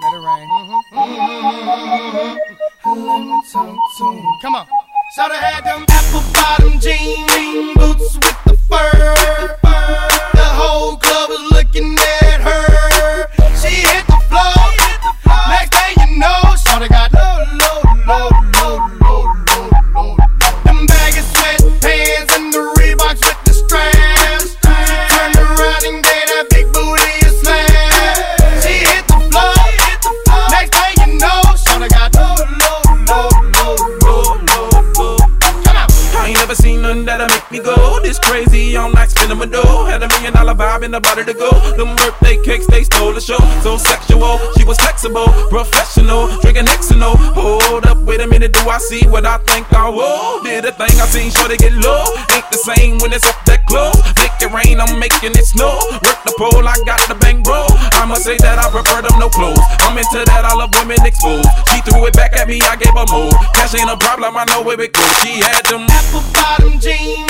Let it rain. Come on. Should have had them apple bottom jean boots with the fur. Nothing that'll make me go this crazy. All night spinning my dough. Had a million dollar vibe in the body to go. Them birthday cakes, they stole the show. So sexual, she was flexible, professional, drinking Xano. Hold up, wait a minute, do I see what I think I will? Did a thing I seen, sure they get low. Ain't the same when it's up that close. Make it rain, I'm making it snow. Work the pole, I got the I say that I prefer them no clothes. I'm into that, I love women exposed. She threw it back at me, I gave her more. Cash ain't a problem, I know where it goes. She had them apple bottom jean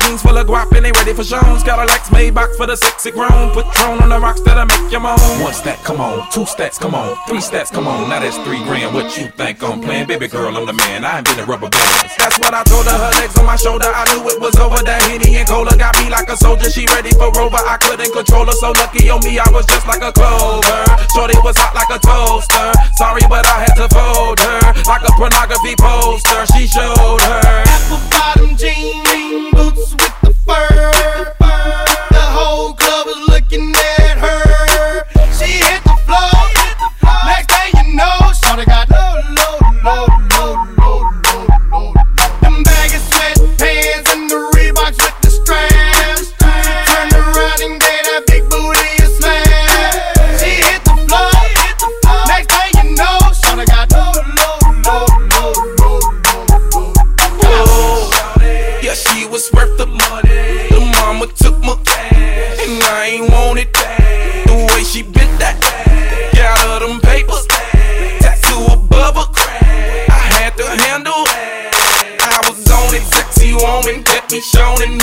Jeans full of guap and they ready for shows. Got a Lex Maybach for the sexy grown. Patron on the rocks that'll make you moan. One stack, come on. Two stacks, come on. Three stacks, come on. Now that's three grand. What you think I'm playing? Baby girl, I'm the man. I ain't been a rubber band. That's what I told her. Her legs on my shoulder. I knew it was over. That Henny and Cola got me like a soldier. She ready for Rover. I couldn't control her. So lucky on me, I was just like a clover. Shorty was hot like a toaster. Sorry, but I had to fold her. Like a pornography poster. She showed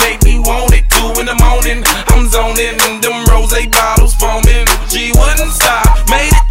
made me want it. Two in the morning, I'm zoning, and them rose bottles foaming. She wouldn't stop, made it